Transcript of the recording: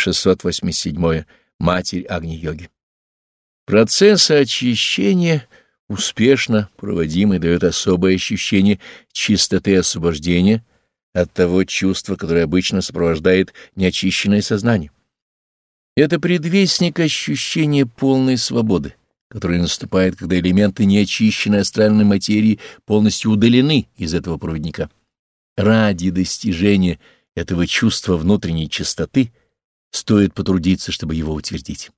687. Матерь Агни-йоги. Процесс очищения, успешно проводимый, дает особое ощущение чистоты освобождения от того чувства, которое обычно сопровождает неочищенное сознание. Это предвестник ощущения полной свободы, которое наступает, когда элементы неочищенной астральной материи полностью удалены из этого проводника. Ради достижения этого чувства внутренней чистоты стоит потрудиться, чтобы его утвердить.